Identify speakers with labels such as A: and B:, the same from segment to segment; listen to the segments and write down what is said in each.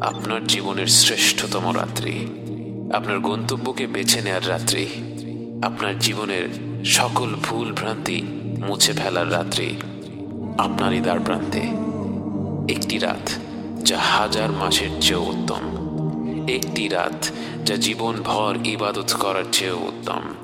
A: আপনার জীবনের শ্রেষ্ঠতম রাত্রি, আপনার গন্তব্যকে বেছে নেয়ার রাত্রি, আপনার জীবনের সকল ভুল ভ্রান্তি মুছে ফেলার রাত্রি, আপনারই দ্বার প্রান্তে একটি রাত যা হাজার মাসের চেয়েও উত্তম, একটি রাত যা জীবন ভর ইবাদত করার চেয়েও উত্তম।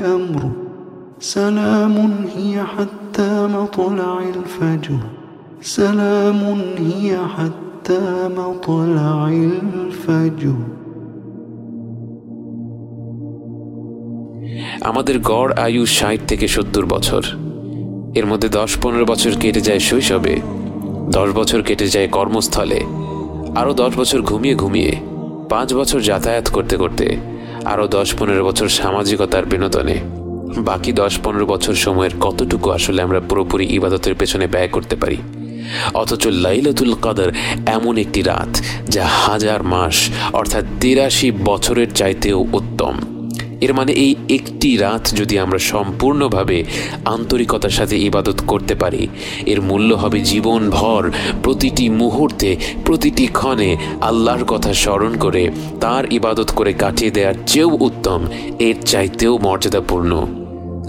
B: كل أمر سلام هي حتى مطلع الفجر سلام هي حتى مطلع الفجر
A: আমাদের গড় আয়ু ষাট থেকে সত্তর বছর এর মধ্যে দশ পনেরো বছর কেটে যায় শৈশবে দশ বছর কেটে যায় কর্মস্থলে আরও দশ বছর ঘুমিয়ে ঘুমিয়ে পাঁচ বছর যাতায়াত করতে করতে আরও দশ পনেরো বছর সামাজিকতার বিনোদনে। বাকি দশ পনেরো বছর সময়ের কতটুকু আসলে আমরা পুরোপুরি ইবাদতের পেছনে ব্যয় করতে পারি? অথচ লাইলাতুল কাদর এমন একটি রাত যা হাজার মাস, অর্থাৎ তিরাশি বছরের চাইতেও উত্তম। এর মানে এই একটি রাত যদি আমরা সম্পূর্ণভাবে আন্তরিকতার সাথে ইবাদত করতে পারি, এর মূল্য হবে জীবনভর প্রতিটি মুহূর্তে, প্রতিটি ক্ষণে আল্লাহর কথা স্মরণ করে, তার ইবাদত করে কাটিয়ে দেওয়ার চেয়েও উত্তম, এর চাইতেও মর্যাদাপূর্ণ।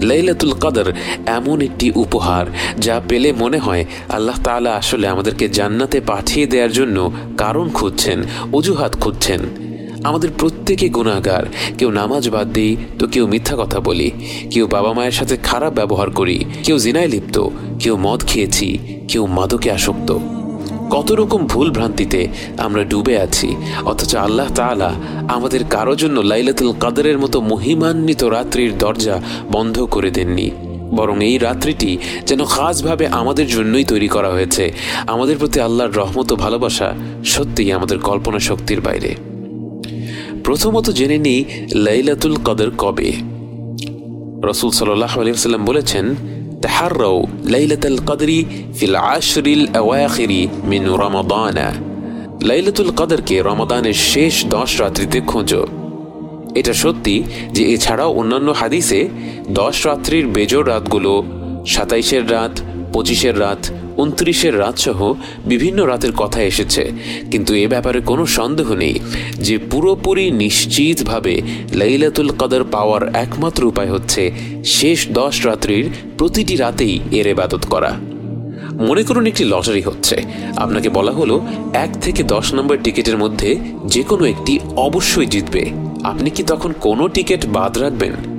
A: লাইলাতুল কাদর এমন একটি উপহার যা পেলে মনে হয় আল্লাহ তাআলা আসলে আমাদেরকে জান্নাতে পাঠিয়ে দেওয়ার জন্য কারণ খুঁজছেন, অজুহাত খুঁজছেন। আমাদের প্রত্যেকে গুণাগার কেউ নামাজ বাদ দিই, তো কেউ মিথ্যা কথা বলি। কেউ বাবা মায়ের সাথে খারাপ ব্যবহার করি, কেউ জিনায় লিপ্ত, কেউ মদ খেয়েছি, কেউ মাদকে আসক্ত। কত রকম ভুল ভ্রান্তিতে আমরা ডুবে আছি, অথচ আল্লাহ তাআলা আমাদের কারও জন্য লাইলাতুল কাদরের মতো মহিমান্বিত রাত্রির দরজা বন্ধ করে দেননি। বরং এই রাত্রিটি যেন খাসভাবে আমাদের জন্যই তৈরি করা হয়েছে। আমাদের প্রতি আল্লাহর রহমত ও ভালোবাসা সত্যিই আমাদের কল্পনা শক্তির বাইরে। প্রথমত জেনে নিই লাইলাতুল কদর কবে। রসুল সাল্লাহ আলিয়াল্লাম বলেছেন তাহারও লাইলাতুল কদরি ফিল আশরিল আওয়াখিরি মিন রমাদানা। লাইলাতুল কদরকে রমাদানের শেষ দশ রাত্রিতে খোঁজো। এটা সত্যি যে এছাড়াও অন্যান্য হাদিসে দশ রাত্রির বেজোর রাতগুলো সাতাইশের রাত, পঁচিশের রাত উনত্রিশের রাত সহ বিভিন্ন রাতের কথা এসেছে। কিন্তু এ ব্যাপারে কোনো সন্দেহ নেই যে পুরোপুরি নিশ্চিতভাবে লাইলাতুল কদর পাওয়ার একমাত্র উপায় হচ্ছে শেষ দশ রাত্রির প্রতিটি রাতেই এর এবাদত করা। মনে করুন একটি লটারি হচ্ছে। আপনাকে বলা হলো, এক থেকে দশ নম্বর টিকিটের মধ্যে যে কোনো একটি অবশ্যই জিতবে। আপনি কি তখন কোনো টিকিট বাদ রাখবেন?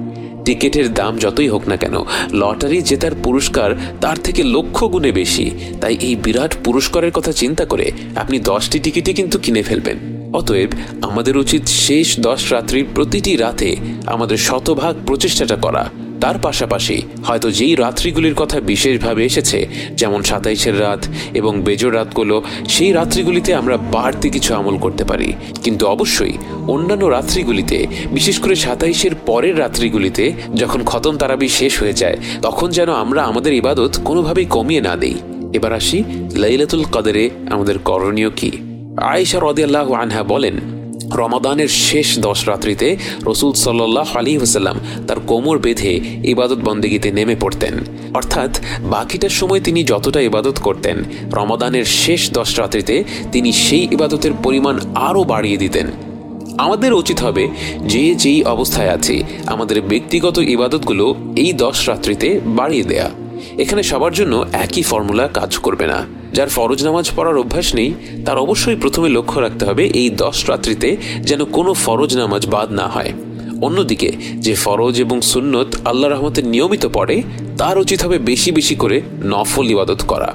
A: টিকিটের দাম যতই হোক না কেন, লটারি জেতার পুরস্কার তার থেকে লক্ষ গুণে বেশি। তাই এই বিরাট পুরস্কারের কথা চিন্তা করে আপনি দশটি টিকিটই কিন্তু কিনে ফেলবেন। অতএব আমাদের উচিত শেষ দশ রাত্রির প্রতিটি রাতে আমাদের শতভাগ প্রচেষ্টাটা করা। তার পাশাপাশি হয়তো যেই রাত্রিগুলির কথা বিশেষভাবে এসেছে, যেমন সাতাইশের রাত এবং বেজোর রাতগুলো, সেই রাত্রিগুলিতে আমরা বাড়তি কিছু আমল করতে পারি। কিন্তু অবশ্যই অন্যান্য রাত্রিগুলিতে, বিশেষ করে সাতাইশের পরের রাত্রিগুলিতে, যখন খতম তারাবি শেষ হয়ে যায়, তখন যেন আমরা আমাদের ইবাদত কোনোভাবেই কমিয়ে না দেই। এবার আসি লাইলাতুল কদরে আমাদের করণীয় কি। আয়েশা রদিয়াল্লাহ আনহা বলেন রমাদানের শেষ দশ রাত্রিতে রসুল সাল্লাহ আলী ওসাল্লাম তার কোমর বেঁধে ইবাদত বন্দেগিতে নেমে পড়তেন। অর্থাৎ বাকিটার সময় তিনি যতটা ইবাদত করতেন, রমাদানের শেষ দশ রাত্রিতে তিনি সেই ইবাদতের পরিমাণ আরও বাড়িয়ে দিতেন। আমাদের উচিত হবে যে যেই অবস্থায় আছে, আমাদের ব্যক্তিগত ইবাদতগুলো এই দশ রাত্রিতে বাড়িয়ে দেয়া। এখানে সবার জন্য একই ফর্মুলা কাজ করবে না। যার ফরজ নামাজ পড়ার অভ্যাস নেই, তার অবশ্যই প্রথমে লক্ষ্য রাখতে হবে এই দশ রাত্রিতে যেন কোনো ফরজ নামাজ বাদ না হয়। অন্যদিকে, যে ফরজ এবং সুন্নত আল্লাহ রহমতের নিয়মিত পড়ে, তার উচিত হবে বেশি বেশি করে নফল ইবাদত করা।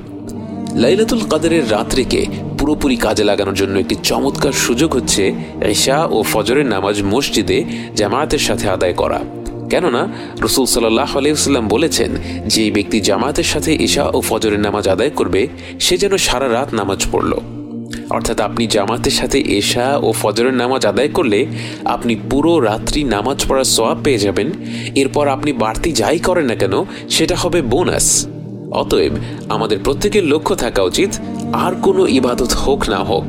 A: লাইলাতুল কাদেরের রাত্রিকে পুরোপুরি কাজে লাগানোর জন্য একটি চমৎকার সুযোগ হচ্ছে এশা ও ফজরের নামাজ মসজিদে জামায়াতের সাথে আদায় করা। কেননা রসুল সাল্লাহ আলাইসাল্লাম বলেছেন যে ব্যক্তি জামাতের সাথে ঈশা ও ফজরের নামাজ আদায় করবে, সে যেন সারা রাত নামাজ পড়ল। অর্থাৎ আপনি জামাতের সাথে এশা ও ফজরের নামাজ আদায় করলে আপনি পুরো রাত্রি নামাজ পড়ার সোয়াব পেয়ে যাবেন। এরপর আপনি বাড়তি যাই করেন না কেন, সেটা হবে বোনাস। অতএব আমাদের প্রত্যেকের লক্ষ্য থাকা উচিত, আর কোনো ইবাদত হোক না হোক।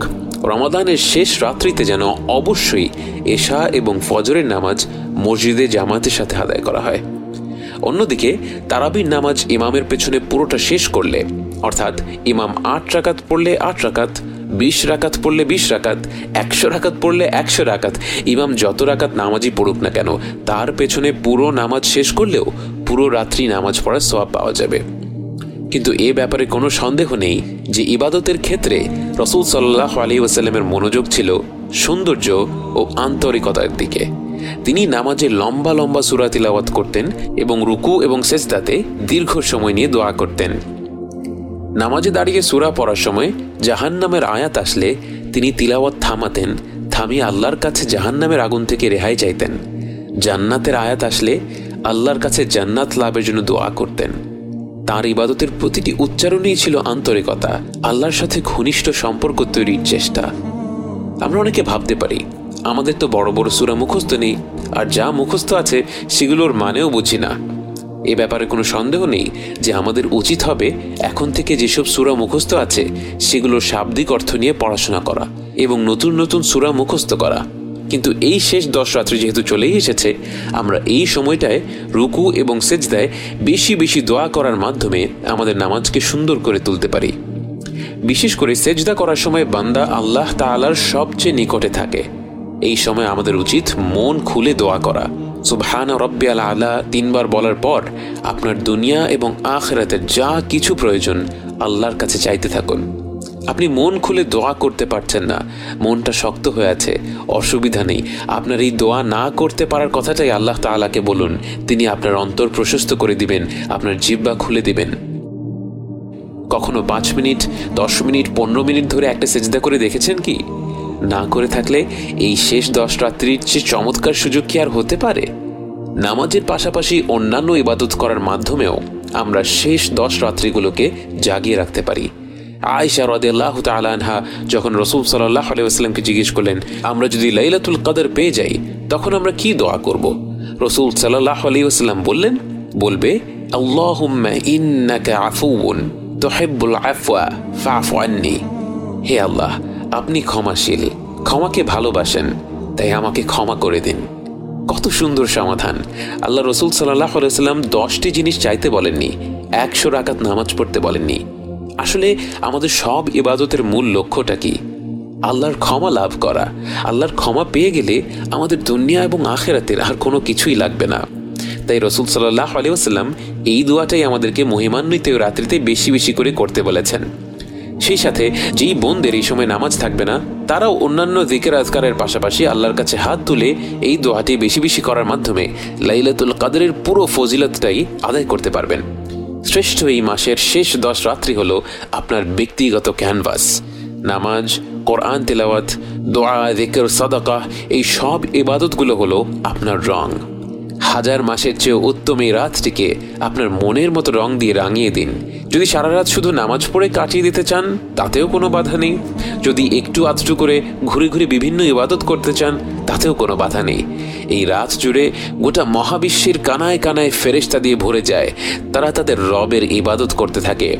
A: রমাদানের শেষ রাত্রিতে যেন অবশ্যই এশা এবং ফজরের নামাজ মসজিদে জামাতের সাথে আদায় করা হয়। অন্যদিকে, তারাবির নামাজ ইমামের পেছনে পুরোটা শেষ করলে, অর্থাৎ ইমাম আট রাকাত পড়লে আট রাকাত, বিশ রাকাত পড়লে বিশ রাকাত, একশো রাকাত পড়লে একশো রাকাত, ইমাম যত রাকাত নামাজই পড়ুক না কেন, তার পেছনে পুরো নামাজ শেষ করলেও পুরো রাত্রি নামাজ পড়ার সবাব পাওয়া যাবে। কিন্তু এ ব্যাপারে কোনো সন্দেহ নেই যে ইবাদতের ক্ষেত্রে রসুল সাল্লাহ আলী ওসাল্লামের মনোযোগ ছিল সৌন্দর্য ও আন্তরিকতার দিকে। তিনি নামাজে লম্বা লম্বা সুরা তিলাওয়াত করতেন এবং রুকু এবং সেজদাতে দীর্ঘ সময় নিয়ে দোয়া করতেন। নামাজে দাঁড়িয়ে সুরা পড়ার সময় জাহান নামের আয়াত আসলে তিনি তিলাওয়াত থামাতেন, থামিয়ে আল্লাহর কাছে জাহান নামের আগুন থেকে রেহাই চাইতেন। জান্নাতের আয়াত আসলে আল্লাহর কাছে জান্নাত লাভের জন্য দোয়া করতেন। তার ইবাদতের প্রতিটি উচ্চারণেই ছিল আন্তরিকতা, আল্লাহর সাথে ঘনিষ্ঠ সম্পর্ক তৈরির চেষ্টা। আমরা অনেকে ভাবতে পারি আমাদের তো বড় বড় সুরা মুখস্থ নেই, আর যা মুখস্থ আছে সেগুলোর মানেও বুঝি না। এ ব্যাপারে কোনো সন্দেহ নেই যে আমাদের উচিত হবে এখন থেকে যেসব সুরা মুখস্থ আছে সেগুলোর শাব্দিক অর্থ নিয়ে পড়াশোনা করা এবং নতুন নতুন সুরা মুখস্থ করা। কিন্তু এই শেষ দশ রাত্রি যেহেতু চলেই এসেছে, আমরা এই সময়টায় রুকু এবং সেজদায় বেশি বেশি দোয়া করার মাধ্যমে আমাদের নামাজকে সুন্দর করে তুলতে পারি। বিশেষ করে সেজদা করার সময় বান্দা আল্লাহ তালার সবচেয়ে নিকটে থাকে। এই সময় আমাদের উচিত মন খুলে দোয়া করা। সুবহান রব্বি আলা আলা তিনবার বলার পর আপনার দুনিয়া এবং আখরাতের যা কিছু প্রয়োজন আল্লাহর কাছে চাইতে থাকুন। আপনি মন খুলে দোয়া করতে পারছেন না, মনটা শক্ত হয়ে আছে, অসুবিধা নেই। আপনার এই দোয়া না করতে পারার কথাটাই আল্লাহ তালাকে বলুন, তিনি আপনার অন্তর প্রশস্ত করে দিবেন, আপনার জিব্বা খুলে দিবেন। কখনো পাঁচ মিনিট, দশ মিনিট, পনেরো মিনিট ধরে একটা সেজদা করে দেখেছেন কি? না করে থাকলে এই শেষ দশ রাত্রির চেয়ে চমৎকার সুযোগ কি আর হতে পারে? নামাজের পাশাপাশি অন্যান্য ইবাদত করার মাধ্যমেও আমরা শেষ দশ রাত্রিগুলোকে জাগিয়ে রাখতে পারি। আয়সা রদেল্লাহ তালানহা যখন রসুল সাল্লাহ আলাইসলামকে জিজ্ঞেস করলেন, আমরা যদি লাইলাতুল কাদের পেয়ে যাই, তখন আমরা কি দোয়া করব? রসুল সাল্লাহ আলাইসাল্লাম বললেন, বলবে হে আল্লাহ আপনি ক্ষমাশীল, ক্ষমাকে ভালোবাসেন, তাই আমাকে ক্ষমা করে দিন। কত সুন্দর সমাধান। আল্লাহ রসুল সাল্লাহ সাল্লাম দশটি জিনিস চাইতে বলেননি, একশো রাকাত নামাজ পড়তে বলেননি। আসলে আমাদের সব ইবাদতের মূল লক্ষ্যটা কি? আল্লাহর ক্ষমা লাভ করা। আল্লাহর ক্ষমা পেয়ে গেলে আমাদের দুনিয়া এবং আখেরাতের আর কোনো কিছুই লাগবে না। তাই রসুল সাল্লাহ আলিয়াল্লাম এই দোয়াটাই আমাদেরকে মহিমান্বিত রাত্রিতে বেশি বেশি করে করতে বলেছেন। সেই সাথে যেই বোনদের এই সময় নামাজ থাকবে না, তারাও অন্যান্য দিকের আজকারের পাশাপাশি আল্লাহর কাছে হাত তুলে এই দোয়াটি বেশি বেশি করার মাধ্যমে লাইলাতুল কাদরের পুরো ফজিলতটাই আদায় করতে পারবেন। শ্রেষ্ঠ এই মাসের শেষ দশ রাত্রি হলো আপনার ব্যক্তিগত ক্যানভাস। নামাজ, কোরআন তেলাওয়াত, দোয়া দিকের সদাকা, এই সব ইবাদতগুলো হলো আপনার রং। হাজার মাসের চেয়ে উত্তম এই রাতটিকে আপনার মনের মতো রং দিয়ে রাঙিয়ে দিন। যদি সারা রাত শুধু নামাজ পড়ে কাটিয়ে দিতে চান, তাতেও কোনো বাধা নেই। যদি একটু আধটু করে ঘুরে ঘুরে বিভিন্ন ইবাদত করতে চান, তাতেও কোনো বাধা নেই। এই রাত জুড়ে গোটা মহাবিশ্বের কানায় কানায় ফেরেস্তা দিয়ে ভরে যায়। তারা তাদের রবের ইবাদত করতে থাকে,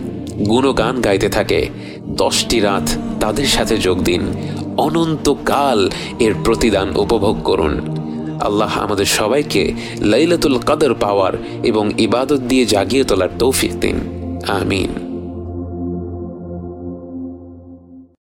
A: গুণগান গাইতে থাকে। দশটি রাত তাদের সাথে যোগ দিন। অনন্তকাল এর প্রতিদান উপভোগ করুন। আল্লাহ আমাদের সবাইকে লাইলাতুল কাদর পাওয়ার এবং ইবাদত দিয়ে জাগিয়ে তোলার তৌফিক দিন। আমিন।